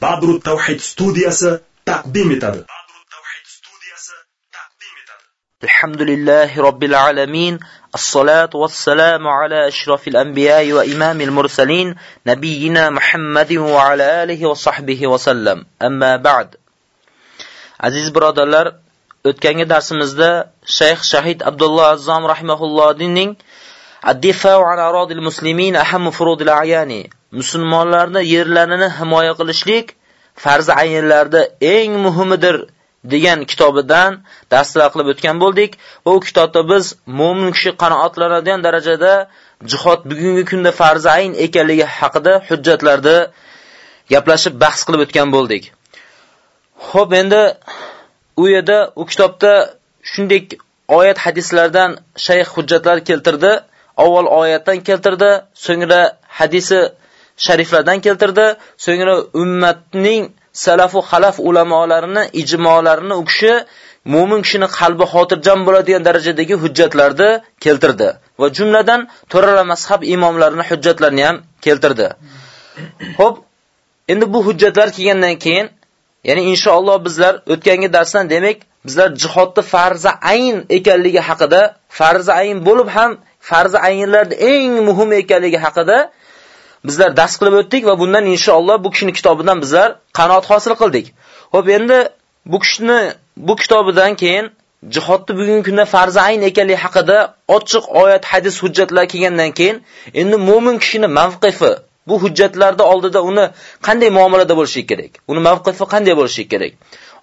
Tawhid studiyasi taqdim etadi. الحمد لله رب العالمين الصلاة والسلام على أشرف الأنبياء وإمام المرسلين نبينا محمد وعلى آله وصحبه وسلم أما بعد عزيز برادرlar o'tgangi darsimizda shayx shahid abdulloh azzom rahimahullohning Ad-difa'u an aradil muslimin aham furudil ayani Musulmonlarning yerlarini himoya qilishlik farzi ayinlarda eng muhimidir degan kitobidan darslar qilib o'tgan bo'ldik va u kitobda biz mu'min kishi qanoatlanadigan darajada jihod bugungi kunda farzi ayn ekanligi haqida hujjatlarda gaplashib bahs qilib o'tgan bo'ldik. Xo'p, endi u yerda u kitobda shunday oyat hadislardan shayx hujjatlar keltirdi. Avval oyatdan keltirdi, so'ngra hadisi shariflardan keltirdi, so'ngra ummatning salafu xalaf ulamolarini, ijmolarini u kishi mu'min kishini qalbi xotirjam bo'ladigan darajadagi hujjatlarni keltirdi va jumladan to'rala mazhab imomlarining hujjatlarini ham keltirdi. Xo'p, endi bu hujjatlar kelgandan keyin, ya'ni inshaalloh bizlar o'tgangi darsdan demak, bizlar jihodni farzi ayn ekanligi haqida, farzi ayn bo'lib ham farzi aynlarda eng muhim ekanligi haqida bizlar dars qilib o'tdik va bundan inshaalloh bu kishining kitobidan bizlar qanoat hosil qildik. Xo'p, endi bu kishini bu kitobidan keyin jihodni bugungi kunda farzi ayn ekanligi haqida ochiq oyat, hadis, hujjatlar kelgandan keyin endi mu'min kishini mavqifi bu hujjatlarda oldida uni qanday muomalada bo'lishi kerak? Uni mavqifi qanday bo'lishi kerak?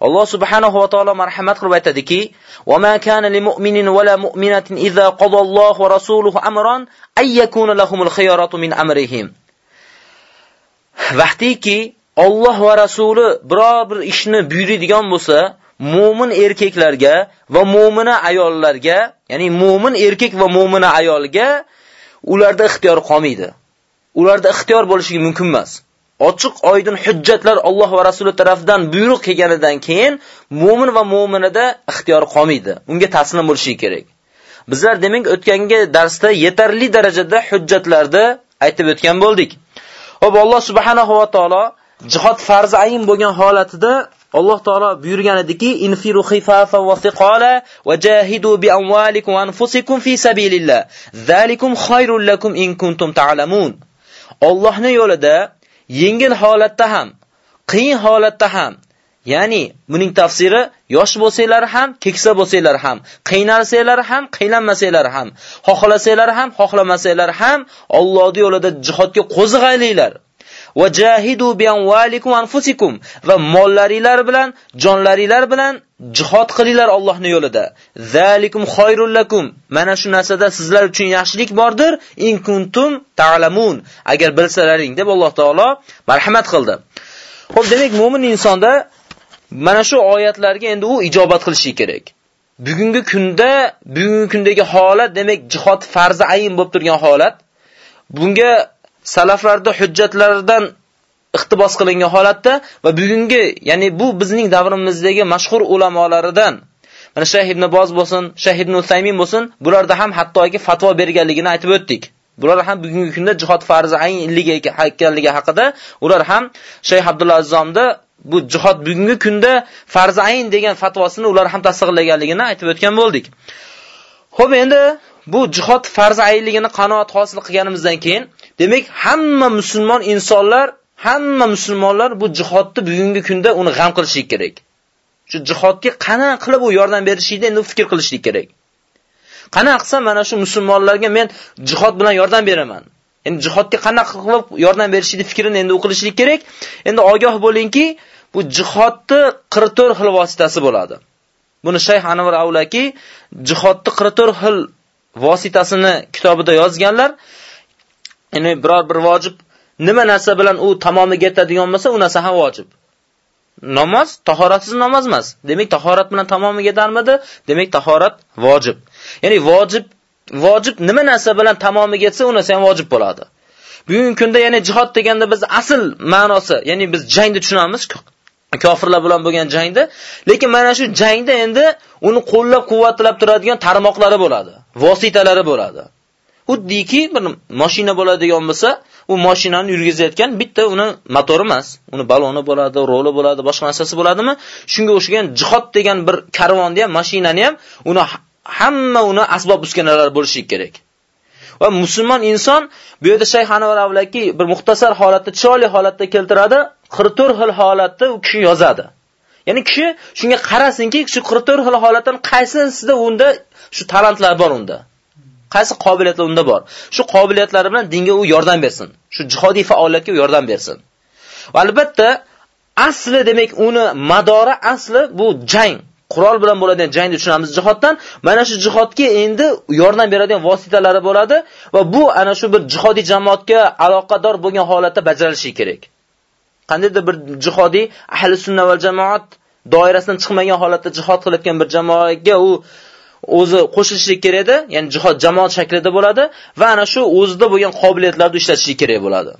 Alloh subhanahu va taolo marhamat qilib aytadiki: "Va ma kana lil mu'minin va la mu'minatin idza qada Allohu va rasuluhu amran ay yakuna lahumul khiyaratu min amrihim." Vaqtiki Alloh va rasuli biror bir ishni buyuradigan bo'lsa, mu'min erkaklarga va mu'mina ayollarga, ya'ni mu'min erkak va mu'mina ayolga ularda ixtiyor qolmaydi. Ularda ixtiyor bo'lishi mumkin emas. Ochiq oydin hujjatlar Alloh va rasuli tomonidan buyruq kelganidan keyin mu'min va mu'minada ixtiyor qolmaydi. Unga taslim bo'lishi kerak. Bizlar demak o'tgangi darsda yetarli darajada hujjatlarni aytib o'tgan bo'ldik. Xo'p, Alloh subhanahu va taolo jihod farzi ayin bo'lgan holatida Alloh taolo buyurgan ediki: "Infiru khifafa va thiqala va jahidu bi amwalikum va anfusikum fi sabilillah. Zalikum khayrul lakum in kuntum ta'lamun." Allohning yo'lida yengil holatda ham, qiyin holatda ham Ya'ni buning tafsiri yosh bo'lsanglar ham, keksa bo'lsanglar ham, qiynalsanglar ham, qiynalmasanglar ham, xohlasanglar ham, xohlamasanglar ham Allohning yo'lida jihodga qo'zg'aylinglar. Va jahidu bi amwalikum anfusikum va mollaringlar bilan, jonlaringlar bilan jihod qilinglar Allohning yo'lida. Zalikum khayrul lakum. Mana shu narsada sizlar uchun yaxshilik bordir, in kuntum ta'lamun. Agar bilsalaring deb Alloh taolo marhamat qildi. Xo'p, demak, mu'min insonda Mana shu oyatlarga endi u ijobat qilishi kerak. Bugungi kunda, bugungi kundagi holat, demak, jihod farzi ayin bo'lib turgan holat. Bunga salaflarda hujjatlardan iqtibos qilingan holatda va bugungi, ya'ni bu bizning davrimizdagi mashhur ulamolaridan mana Shayx ibn Boz bo'lsin, Shayx ibn Usaymin bo'lsin, bularda ham hattoki fatvo berganligini aytib o'tdik. Bular ham bugungi kunda jihod farzi ayinligi ekanligi haqida ular ham Shayx Abdullah Azzomda bu jihod bugungi kunda farzi ayn degan fatvosini ular ham tasdiqlaganligini aytib o'tgan bo'ldik. Xo'p, endi bu jihod farz ayligini qanoat hosil qilganimizdan keyin, demak, hamma musulmon insonlar, hamma musulmonlar bu jihodni bugungi kunda uni g'am qilishi kerak. Shu jihodga qana qilib u yordam berishida endi fikr qilishlik kerak. Qana qilsam mana shu musulmonlarga men jihod bilan yordam beraman. Endi jihodga qanaqa qilib yordam berishini fikrini endi o'qilishlik kerak. Endi ogoh bo'lingki, bu jihodni 44 xil vositasi bo'ladi. Buni Shayx Anvar Avlaki jihodni 44 xil vositasini kitobida yozganlar. Ya'ni biror bir vojib nima narsa bilan u tamomiga yetadigan bo'lsa, u narsa ham vojib. Namoz tahoratsiz namoz emas. Demak, tahorat bilan tamomiga yetarmidi? Demak, tahorat vojib. Ya'ni vojib vojib nima narsa bilan tamomiga yetsa, u narsa ham vojib bo'ladi. Bugungi kunda ya'ni jihad deganda biz asl ma'nosi, ya'ni biz jangni tushunamiz, kofirlar bilan bo'lgan jangda, lekin mana shu jangda endi uni qo'llab-quvvatlab turadigan tarmoqlari bo'ladi, vositalari bo'ladi. Xuddiki bir mashina bo'ladigan bo'lsa, u mashinani yurgizayotgan bitta uni motori emas, uni baloni bo'ladi, roli bo'ladi, boshqa narsasi bo'ladimi? Shunga o'xshagan jihod degan bir karvonni ham, mashinani ham uni hamma uni asbob uskunalar bo'lishi kerak. Va musulmon inson bu yerda Shayx Anvar avlaki bir muxtasar holatda, chiroyli holatda keltiradi, 44 xil holatda u kishi yozadi. Ya'ni kishi shunga qarasinki, kishi 44 xil holatdan qaysinsida unda shu talantlar bor unda. Qaysi qobiliyatlar unda bor? Shu qobiliyatlari bilan dinga u yordam bersin. Shu jihodiy faoliyatga u yordam bersin. Va albatta asli demak uni madori asli bu jang. Qurol bilan bo'ladigan jangni tushunamiz jihoddan. Mana shu jihodga endi yordam beradigan vositalari bo'ladi va bu ana shu bir jihodiy jamoatga aloqador bo'lgan holatda bajarilishi kerak. Qandaydir bir jihodiy ahli sunna va jamoat doirasidan chiqmagan holatda jihod qilayotgan bir jamoaga u o'zi qo'shilishlik kerak edi, ya'ni jihod jamoat shaklida bo'ladi va ana shu o'zida bo'lgan qobiliyatlarni ishlatishi kerak bo'ladi.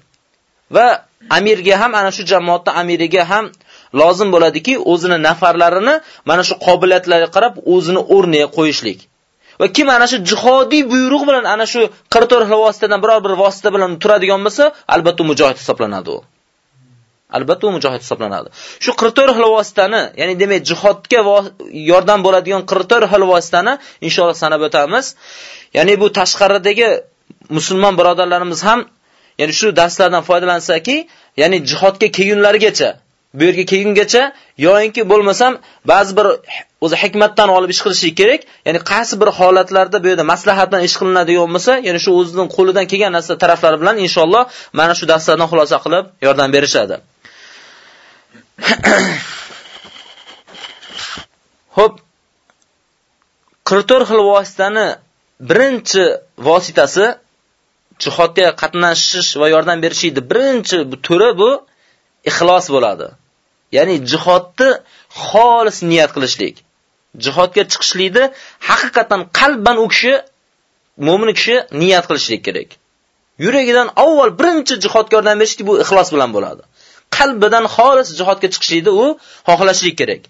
Va amirga ham ana shu jamoatning amiriga ham lozim bo'ladiki, o'zini nafarlarini mana shu qobiliyatlariga qarab o'zini o'rniga qo'yishlik. Va kim ana shu jihodiy buyruq bilan ana shu 44 xil vositadan biror bir vosita bilan turadigan bo'lsa, albatta mujohid hisoblanadi u. Albatta u mujohid hisoblanadi. Shu 44 xil vositani, ya'ni demak jihodga yordam bo'ladigan 44 xil vositani inshaalloh sanab o'tamiz. Ya'ni bu tashqaridagi musulmon birodarlarimiz ham ya'ni shu darslardan foydalansaki, ya'ni jihodga kelgunlarigacha, bu yerga kelgungacha yoyinki bo'lmasam ba'zi bir o'zi hikmatdan olib ish qilishi kerak. Ya'ni qaysi bir holatlarda bu yerda maslahatdan ish qilinadigan bo'lsa, ya'ni shu o'zining qo'lidan kelgan narsa taraflari bilan inshaalloh mana shu darslardan xulosa qilib yordam berishadi. Xo'p, 44 xil vositani birinchi vositasi jihodga qatnashish va yordam berishning birinchi turi bu ixlos bo'ladi. Ya'ni jihodni xolis niyat qilishlik. Jihodga chiqishlikni haqiqatan qalban u kishi mu'min kishi niyat qilishlik kerak. Yuragidan avval birinchi jihodga yordam berishlik bu ixlos bilan bo'ladi. Qalbidan xolis jihodga chiqishlikni u xohlashlik kerak.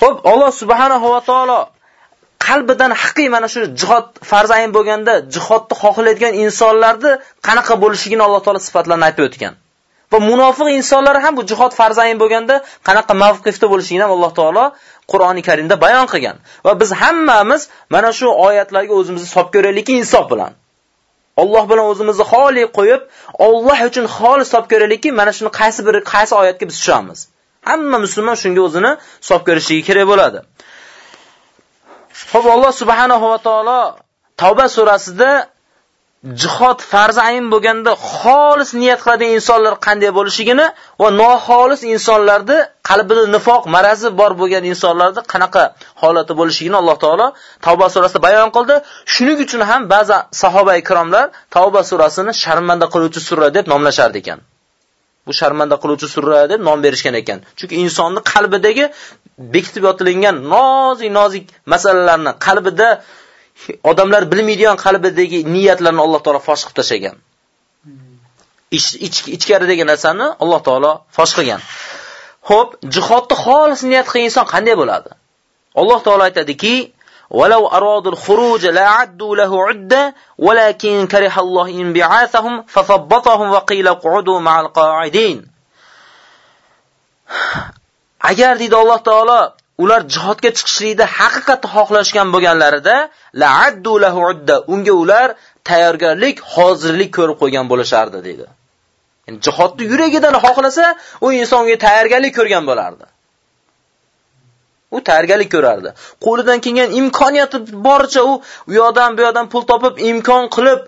Xo'p, Alloh subhanahu va taolo qalbidan haqiqiy mana shu jihod farzayn bo'lganda jihodni xohlaydigan insonlarni qanaqa bo'lishligini Alloh taolo sifatlarini aytib o'tgan. Va munofiq insonlar ham bu jihod farzayn bo'lganda qanaqa mavqifda bo'lishligini ham Alloh taolo Qur'oni Karimda bayon qilgan. Va biz hammamiz mana shu oyatlarga o'zimizni solib ko'raylikki insof bilan. Alloh bilan o'zimizni xoli qo'yib, Alloh uchun xolis hisob ko'raylikki, mana shuni qaysi bir qaysi oyatga biz tushamiz. Hamma musulmon shunga o'zini hisob ko'rishligi kerak bo'ladi. Xo'p, Alloh subhanahu va taolo Tavba surasida jihod farzi ayin bo'lganda xolis niyat qiladigan insonlar qanday bo'lishligini va noxolis insonlarni qalbida nifoq marazi bor bo'lgan insonlarni qanaqa holati bo'lishligini Alloh taolo Tavba surasida bayon qildi. Shuning uchun ham ba'zi sahoba ikromlar Tavba surasini sharmanda qiluvchi sura deb nomlashar ekan. Bu sharmanda qiluvchi sura deb nom berishgan ekan. Chunki insonning qalbidagi bekitib yotilingan nozik-nozik masalalarni qalbida odamlar bilmaydigan qalbidagi niyatlarni Alloh taolo fosh qilib tashagan. Ich, ich, ichkaridagi narsani Alloh taolo fosh qilgan. Xo'p, jihodni xolis niyat qilgan inson qanday bo'ladi? Alloh taolo aytadiki: "Walau aradul khuruj la'addu lahu 'udda, walakin kariha Alloh inbi'athahum fathabbatahum wa qila qu'udu ma'al qa'idin." Agar deydi Alloh taolo ular jihodga chiqishlikda haqiqatni xohlashgan bo'lganlarida la'addu lahu udda unga ular tayyorgarlik, hozirlik ko'rib qo'ygan bo'lishardi dedi. Ya'ni jihodni yuragidan xohlasa, u insonga tayyorgarlik ko'rgan bo'lardi. U tayyorgarlik ko'rardi. Qo'lidan kelgan imkoniyati boricha u u yoqdan bu yoqdan pul topib, imkon qilib,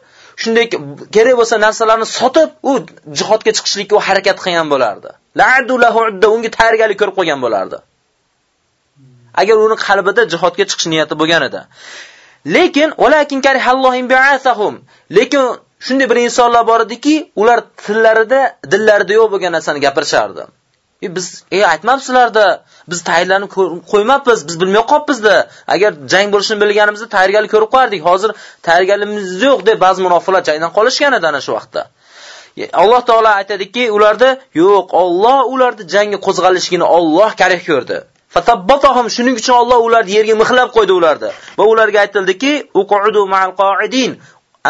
shunday kerak bo'lsa narsalarni sotib, u jihodga chiqishlikka u harakat qilgan bo'lardi. La'addu lahu udda unga tayyorgarlik ko'rib qo'ygan bo'lardi. Agar uni qalbida jihodga chiqish niyati bo'lgan edi. Lekin walakin karihallohim bi'athahum. Lekin shunday bir insonlar bor ediki, ular tillarida, dillarida yo'q bo'lgan narsani gapirishardi. E biz ey aytmabsizlarda, biz tayyorlarni qo'ymabmiz, biz bilmay qolibmizda. Agar jang bo'lishini bilganimizda tayyorgarlik ko'rib qo'yardik. Hozir tayyorgarligimiz yo'q deb ba'zi munofiqlar jangdan qolishgan edi ana shu vaqtda. E, Alloh taolo aytadiki, ularda yo'q, Alloh ularni jangga qo'zg'alishini Alloh karih ko'rdi. Fatabbatahum shuning uchun Alloh ularni yerga mixlab qo'ydi ularni. Va ularga aytildiki, uqudu ma'al qoidin.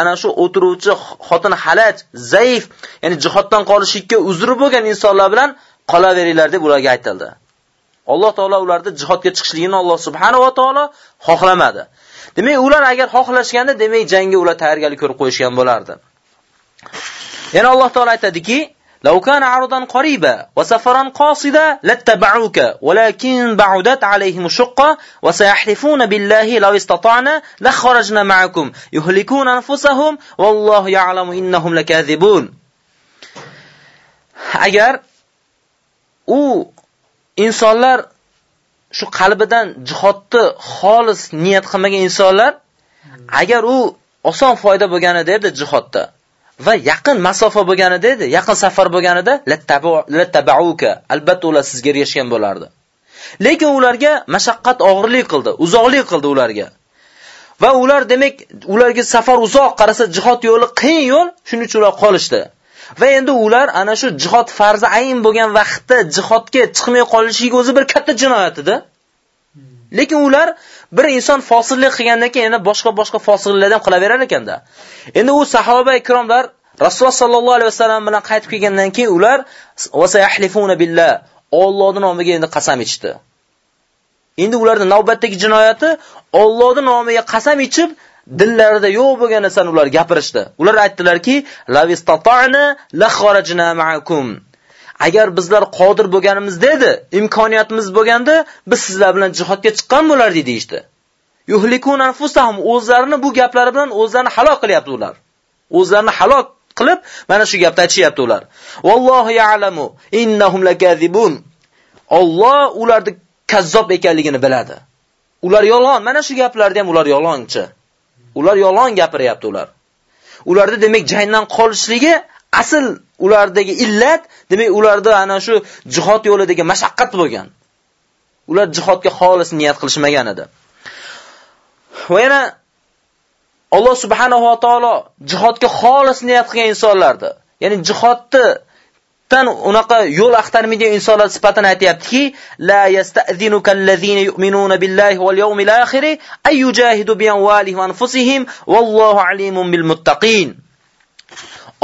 ana shu o'tiruvchi xotin halaj, zaif, ya'ni jihoddan qolishlikka uzri bo'lgan insonlar bilan qolaveringlar deb ularga aytildi. Alloh taolo ularni jihodga chiqishligini Alloh subhanahu va taolo xohlamadi. Demak, ular agar xohlashganda, demak jangga ular tayyorgarlik ko'rib qo'yishgan bo'lardi. Yana Alloh taolo aytadiki: لو كان عرضا قريبا وسفرا قاصدا لاتبعوك ولكن بعدت عليهم الشقة وسيحلفون بالله لو استطعنا لخرجنا معكم. يهلكون أنفسهم والله يعلم إنهم لكاذبون. agar u insonlar shu qalbidan jihodni xolis niyat qilmagan insonlar agar u oson foyda bo'lganida edi jihodda va yaqin masofa bo'lganida edi, yaqin safar bo'lganida lattabauka albatta ular sizga ergashgan bo'lardi. Lekin ularga mashaqqat og'irlik qildi, uzoqlik qildi ularga. Va ular demak, ularga safar uzoq qarasa jihod yo'li qiyin yo'l, shuning uchun ular qolishdi. Va endi ular ana shu jihod farzi ayin bo'lgan vaqtda jihodga chiqmay qolishligi o'zi bir katta jinoyat edi. Lekin ular bir inson fosillik qilgandan keyin yana boshqa-boshqa fosilliklardan qilaverar ekanda. Endi u sahoba ikromlar Rasululloh sallallohu alayhi vasallam bilan qaytib kelgandan keyin ular vasayahlifuna billah Allohning nomiga endi qasam ichdi. Endi ularda navbatdagi jinoyati Allohning nomiga qasam ichib dillarida yo'q bo'lgan narsani ular gapirishdi. Ular aytdilarki, lavistata'na la kharajna ma'akum. Agar bizlar qodir bo'lganimizda edi, imkoniyatimiz bo'lganda, biz sizlar bilan jihodga chiqqan bo'lardik deydi. Yuhlikun anfusahum o'zlarini bu gaplari bilan o'zlarini halok qilyapti ular. O'zlarini halok qilib, mana shu gapni aytishyapti ular. Vallohu ya'lamu innahum lakazibun. Alloh ularni kazzob ekanligini biladi. Ular yolg'on, mana shu gaplarda ham ular yolg'onchi. Ular yolg'on gapiryapti ular. Ularda demak jangdan qolishligi asl ulardagi illat, demak ularda ana shu jihod yo'lidagi mashaqqat bo'lgan. Ular jihodga xolis niyat qilishmagan edi. Va yana Alloh subhanahu va taolo jihodga xolis niyat qilgan insonlarni, Ya'ni jihodni tan unaqa yo'l axtarmaydigan insonlar sifatini aytayaptiki, la yasta'zinuka allazina yu'minuna billahi wal yawmil akhir ay yujahidu bi amwalihim wa anfusihim wallohu alimun bil muttaqin.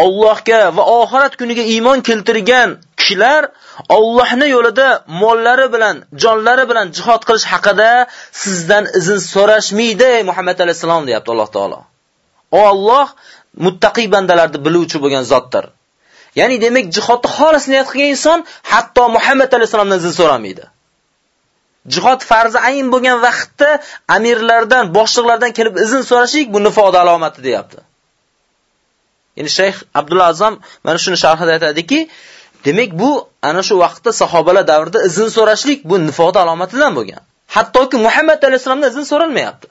Allohga va oxirat kuniga iymon keltirgan kishilar Allohning yo'lida mollari bilan, jonlari bilan jihad qilish haqida sizdan izn so'rashmaydi Muhammad alayhisalom deyapti Alloh taolo. Alloh muttaqi bandalarni biluvchi bo'lgan zotdir. Ya'ni demak jihodni xolis niyat qilgan inson hatto Muhammad alayhisalomdan izn so'ramaydi. Jihod farzi ayin bo'lgan vaqtda amirlardan, boshliqlardan kelib izn so'rashlik bu nifoq alomati deyapti. Ya'ni Shayx Abdullah Azam mana shuni sharhida aytadiki, demak bu ana shu vaqtda sahobalar davrida izn so'rashlik bu nifoq alomatidan bo'lgan. Hattoki Muhammad alayhisalomdan izn so'ralmayapti.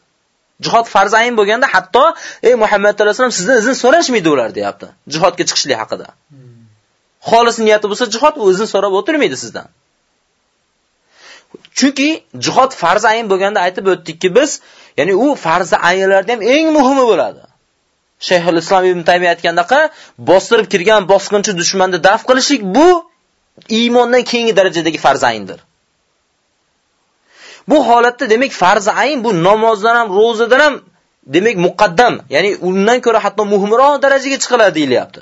Jihod farz ayin bo'lganda hatto ey Muhammad alayhisalom sizdan izn so'rashmaydi ular deyapti. Jihodga chiqishlik haqida. Xolis niyati bo'lsa jihod u izn so'rab o'tirmaydi sizdan. Chunki jihod farz ayin bo'lganda aytib o'tdikki biz, ya'ni u farz ayinlarda ham eng muhimi bo'ladi. Shayxul Islom ibn Taymiy aytgandaqa, bostirib kirgan bosqinchi dushmanni daf qilishlik bu iymondan keyingi darajadagi farz ayindir. Bu holatda demak farz ayin bu namozdan ham, ro'zadan ham demak muqaddam, ya'ni undan ko'ra hatto muhimroq darajaga chiqiladi deyilyapti.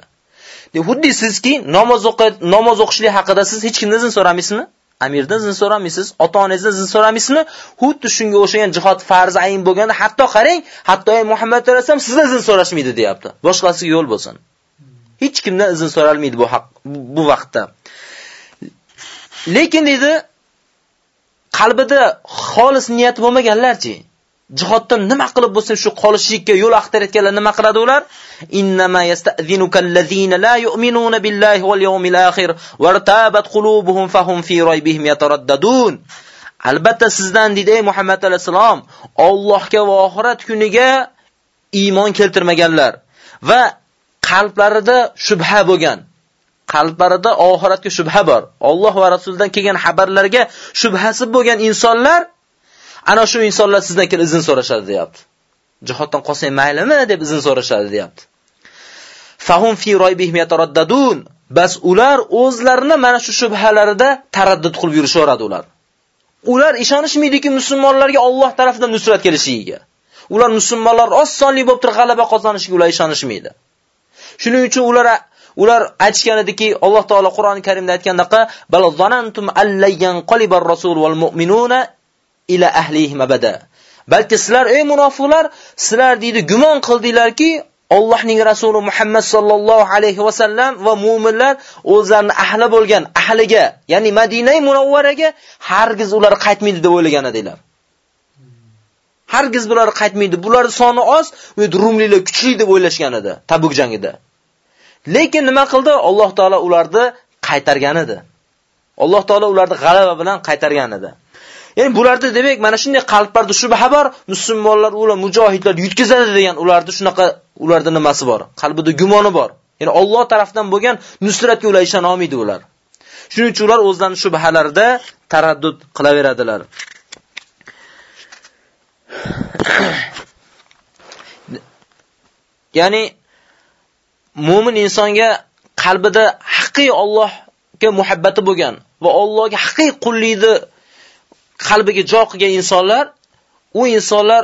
Xuddi sizki namoz o'qib, namoz o'qishlik haqida siz hech kimdan so'ramaysizmi? Amirdan izn so'ramaysiz, ota-onangizdan izn so'ramaysizmi? Xuddi shunga o'xshagan jihod farz ayin bo'lganda, hatto qarang, hatto ey Muhammad alayhisalom sizdan izn so'rashmaydi deyapti. Boshqasiga yo'l bo'lsin. Hech kimdan izn so'ralmaydi bu haq bu vaqtda. Lekin dedi qalbida xolis niyati bo'lmaganlarchi jihoddan nima qilib bo'lsa shu qolishlikka yo'l axtarayotganlar nima qiladi ular? Innama yasta'zinuka allazina la yu'minuna billahi wal yawmil akhir wartabat qulubuhum fahum fi raybihim yataraddadun. Albatta sizdan dedi ey Muhammad alayhisalom, Allohga va oxirat kuniga iymon keltirmaganlar va qalblarida shubha bo'lgan. Qalblarida oxiratga shubha bor. Alloh va Rasuldan kelgan xabarlarga shubhasi bo'lgan insonlar ana shu insonlar sizdan kelib izn so'rashadi deyapti. Jihoddan qolsang maylimi deb izn so'rashadi deyapti. Fahum fi roybihim yataraddadun. Bas ular o'zlarini mana shu shubhalarida taraddud qilib yurishaveradi ular. Ular ishonishmaydiki musulmonlarga Alloh tomonidan nusrat kelishiga. ular musulmonlar osonlik bo'lib turib g'alaba qozonishiga ular ishonishmaydi. Shuning uchun ular ular aytishgan ediki, Alloh taolo Qur'oni Karimda aytgandaqa, bal zanantum allayyan qalibar rasul wal mu'minuna ila ahlihim abada. Balki sizlar ey munofiqlar, sizlar deydi gumon qildinglarki, Allohning rasuli Muhammad sallallohu alayhi va sallam va mu'minlar o'zlarini ahli bo'lgan ahliga, ya'ni Madinai Munawvaraga hargiz ular qaytmaydi deb o'ylagan edilar. Hargiz bular qaytmaydi. Bular soni oz, rumliklar kuchli deb o'ylashgan edi Tabuk jangida. Lekin nima qildi? Alloh taolo ularni qaytargan edi. Alloh taolo ularni g'alaba bilan qaytargan edi. Ya'ni bularda demak mana shunday qalblarda shubha bor, musulmonlar ular mujohidlar yutkazadi degan ularda shunaqa ularda nimasi bor? Qalbida gumoni bor. Ya'ni Alloh tarafdan bo'lgan nusratga ular ishona olmaydi ular. Shuning uchun ular o'zlarining shubhalarida taraddud qilaveradilar. Ya'ni mu'min insonga qalbida haqiqiy Allohga muhabbati bo'lgan va Allohga haqiqiy qullikni qalbiga jo qilgan insonlar, u insonlar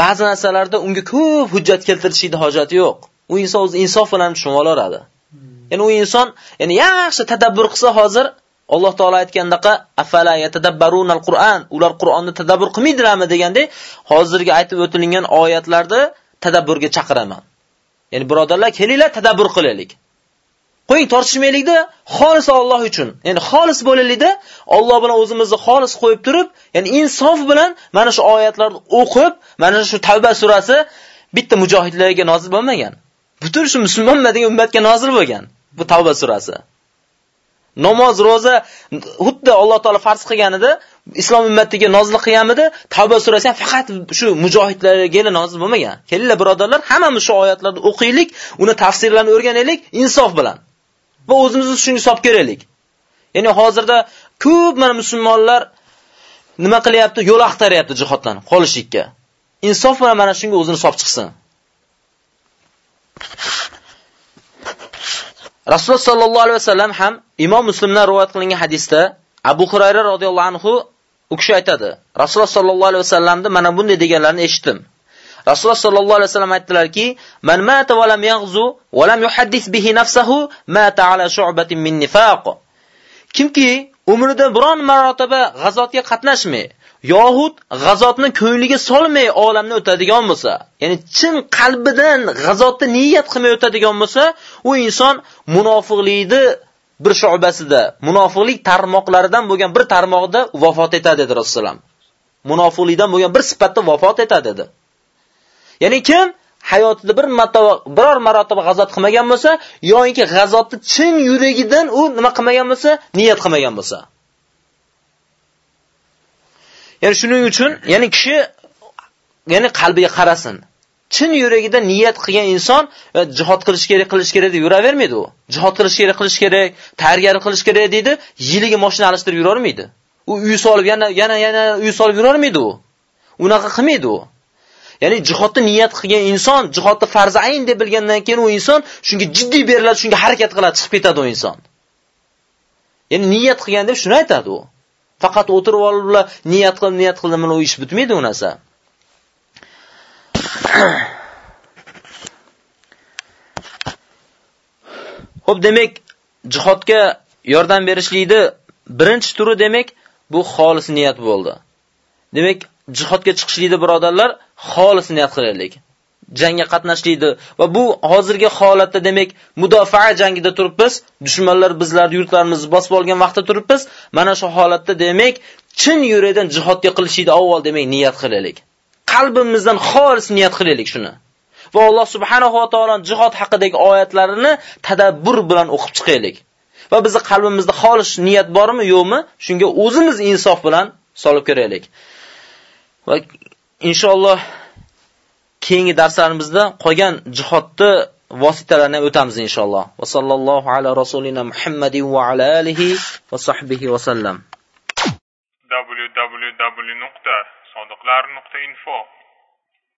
ba'zi narsalarda unga ko'p hujjat keltirishida hojati yo'q. U inson o'zi insof bilan tushunib oladi. Ya'ni u inson, ya'ni yaxshi tadabbur qilsa hozir Alloh taolo aytgandaqa afala yatadabbarunal Qur'an, ular Qur'onni tadabbur qilmaydilarmi deganda, hozirgi aytib o'tilgan oyatlarda tadabburga chaqiraman. Ya'ni birodarlar, kelinglar tadabbur qilaylik. Qo'ying tortishmaylikda, xolis Alloh uchun. Ya'ni xolis bo'laylikda, Alloh bilan o'zimizni xolis qo'yib turib, ya'ni insof bilan mana shu oyatlarni o'qib, mana shu Tavba surasi bitta mujohidlarga nozil bo'lmagan. Butun shu musulmonlar degan ummatga nozil bo'lgan. Bu Tavba surasi. Namoz, roza xuddi Alloh taolo farz qilganida islom ummatiga nozil qilganmidi? Tavba surasi ham faqat shu mujohidlarga nozil bo'lmagan. Kelinglar birodarlar, hammamiz shu oyatlarni o'qiylik, uni tafsirlarini o'rganaylik insof bilan. Va o'zimizni shunga solib kelaylik. Ya'ni hozirda ko'p mana musulmonlar nima qilyapti? Yo'l axtaryapti jihoddan qolishlikka. Insof bilan mana shunga o'zini solib chiqsin. Rasululloh sallallohu alayhi vasallam ham Imom Muslimdan rivoyat qilingan hadisda Abu Hurayra radhiyallohu anhu u kishi aytadi. Rasululloh sallallohu alayhi vasallamni mana bunday deganlarini eshitdim. Rasululloh sallallohu alayhi vasallam aytdilarki: "Man mata va lam yaghzu va lam yuhaddis bihi nafsuhu mata ala shu'batin min nifaq." Kimki umrida biron marotaba g'azotga qatnashmay, yohud g'azotni ko'ngliga solmay olamni o'tadigan bo'lsa, ya'ni chin qalbidan g'azotni niyat qilmay o'tadigan bo'lsa, u inson munofiqlikni bir shu'basida, munofiqlik tarmoqlaridan bo'lgan bir tarmoqda vafot etadi dedi Rasululloh. Munofiqlikdan bo'lgan bir sifatda vafot etadi dedi. Ya'ni kim hayotida bir martaba biror marotaba g'azot qilmagan bo'lsa, yoki g'azotni chin yuragidan u nima qilmagan bo'lsa, niyat qilmagan bo'lsa. Ya'ni shuning uchun, ya'ni kishi ya'ni qalbiga qarasin. Chin yuragida niyat qilgan inson e, jihad qilish kerak, qilish kerak deb yuravermaydi u. Jihad qilish kerak, qilish kerak, tayyorgarlik qilish kerak deydi, yiliga mashina alishtirib yura olmaydi. U uy solib yana yana yana uy solib yura olmaydi u. Unaqa qilmaydi u. Ya'ni jihodni niyat qilgan inson, jihodni farzi ayn deb bilgandan keyin u inson shunga jiddiy beriladi, shunga harakat qiladi, chiqib ketadi u inson. Ya'ni niyat qilgan deb shuni aytadi u. Faqat o'tirib olib niyat qilib, niyat qildim, u ish bitmaydi u narsa. Xo'p, demak, jihodga yordam berishlikni birinchi turi demak, bu xolis niyat bo'ldi. Demak, jihodga chiqishlikda birodarlar, xolis niyat qilaylik. Jangga qatnashlikdi va bu hozirgi holatda demak, mudofaa jangida turibmiz, dushmanlar bizlar yurtlarimizni bosib olgan vaqtda turibmiz. Mana shu holatda demak, chin yurakdan jihodga qilishlikni avval demak niyat qilaylik. Qalbimizdan xolis niyat qilaylik shuni. Va Alloh subhanahu va taoloning jihod haqidagi oyatlarini tadabbur bilan o'qib chiqaylik. Va bizning qalbimizda xolis niyat bormi, yo'qmi? Shunga o'zimiz insof bilan solib ko'raylik. Va inshaalloh keyingi darslarimizda qolgan jihodni vositalarini o'tamiz inshaalloh. Va sallallohu ala rasulina Muhammadin va ala alihi va sahbihi va sallam. www.sodiqlar.info